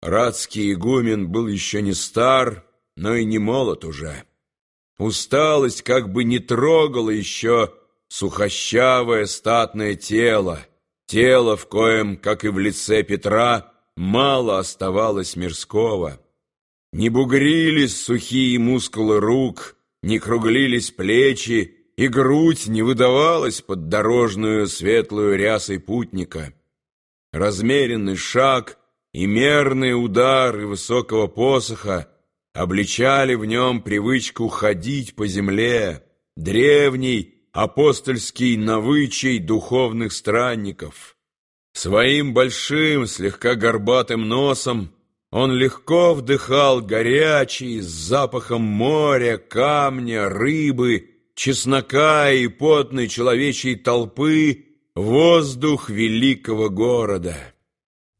Радский игумен был еще не стар, но и не молод уже. Усталость как бы не трогала еще сухощавое статное тело, тело, в коем, как и в лице Петра, мало оставалось мирского. Не бугрились сухие мускулы рук, не круглились плечи, и грудь не выдавалась под дорожную светлую рясой путника. Размеренный шаг и мерные удары высокого посоха обличали в нем привычку ходить по земле, древний апостольский навычай духовных странников. Своим большим, слегка горбатым носом он легко вдыхал горячий с запахом моря, камня, рыбы, чеснока и потной человечьей толпы воздух великого города.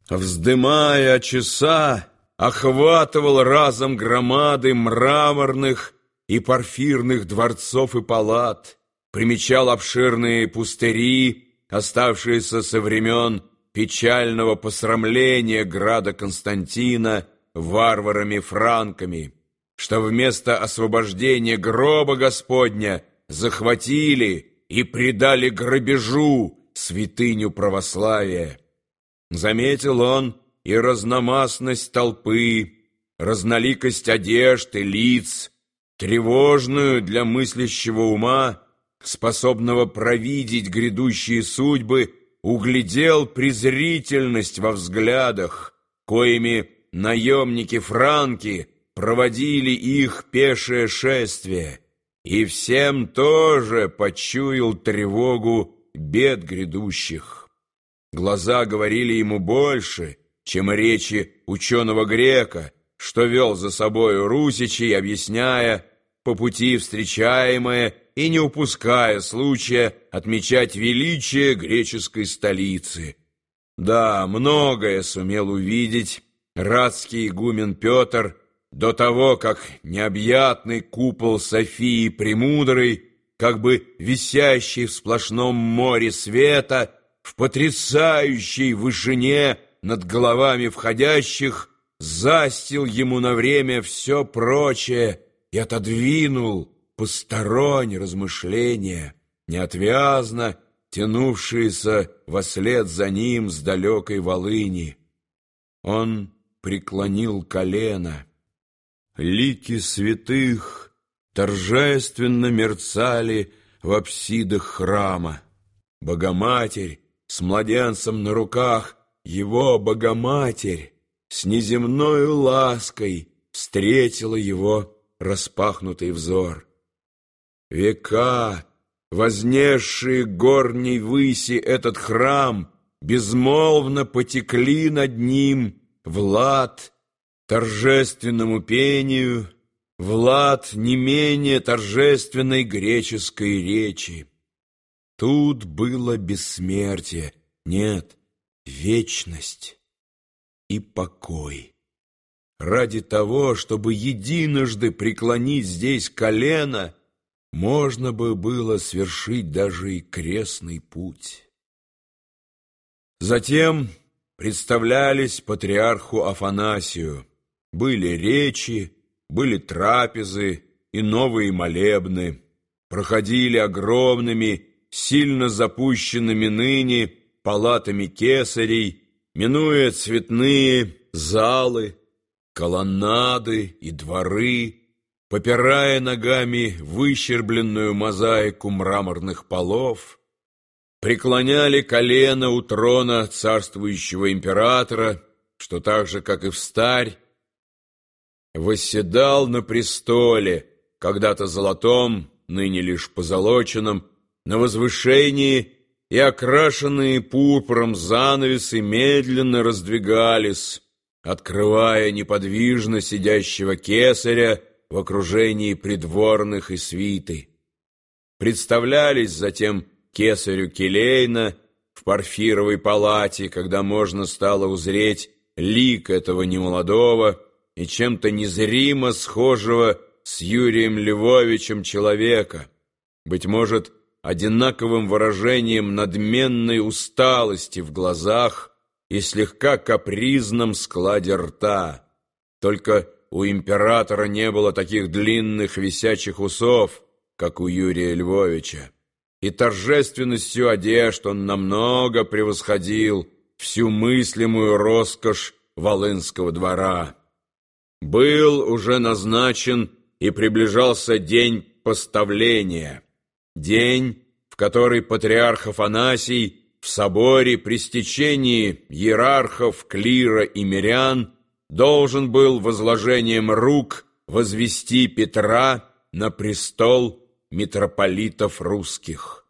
Вздымая часа, охватывал разом громады мраморных и порфирных дворцов и палат, примечал обширные пустыри, оставшиеся со времен печального посрамления града Константина варварами-франками, что вместо освобождения гроба Господня захватили и предали грабежу святыню православия. Заметил он и разномастность толпы, разноликость одежд и лиц, тревожную для мыслящего ума, способного провидеть грядущие судьбы, углядел презрительность во взглядах, коими наемники-франки проводили их пешее шествие, и всем тоже почуял тревогу бед грядущих. Глаза говорили ему больше, чем речи ученого грека, что вел за собою русичей, объясняя по пути встречаемое и не упуская случая отмечать величие греческой столицы. Да, многое сумел увидеть радский игумен Петр до того, как необъятный купол Софии Премудрой, как бы висящий в сплошном море света, в потрясающей вышине над головами входящих застил ему на время все прочее и отодвинул посторонние размышления, неотвязно тянувшиеся вслед за ним с далекой волыни. Он преклонил колено. Лики святых торжественно мерцали в апсидах храма. Богоматерь с младенцем на руках, его Богоматерь с неземною лаской встретила его распахнутый взор. Века, вознесшие горней выси этот храм, безмолвно потекли над ним в лад торжественному пению, в лад не менее торжественной греческой речи. Тут было бессмертие, нет, вечность и покой. Ради того, чтобы единожды преклонить здесь колено, можно бы было свершить даже и крестный путь. Затем представлялись патриарху Афанасию. Были речи, были трапезы и новые молебны. Проходили огромными сильно запущенными ныне палатами кесарей, минуя цветные залы, колоннады и дворы, попирая ногами выщербленную мозаику мраморных полов, преклоняли колено у трона царствующего императора, что так же, как и в старь, восседал на престоле, когда-то золотом, ныне лишь позолоченном, на возвышении и окрашенные пурпуром занавесы медленно раздвигались, открывая неподвижно сидящего кесаря в окружении придворных и свиты. Представлялись затем кесарю Келейна в парфировой палате, когда можно стало узреть лик этого немолодого и чем-то незримо схожего с Юрием Львовичем человека, быть может, одинаковым выражением надменной усталости в глазах, и слегка капризном складе рта. Только у императора не было таких длинных висячих усов, как у Юрия Львовича. И торжественностью одежд он намного превосходил всю мыслимую роскошь Волынского двора. Был уже назначен и приближался день поставления, день, в который патриарх Афанасий в соборе при стечении иерархов, клира и мирян должен был возложением рук возвести Петра на престол митрополитов русских.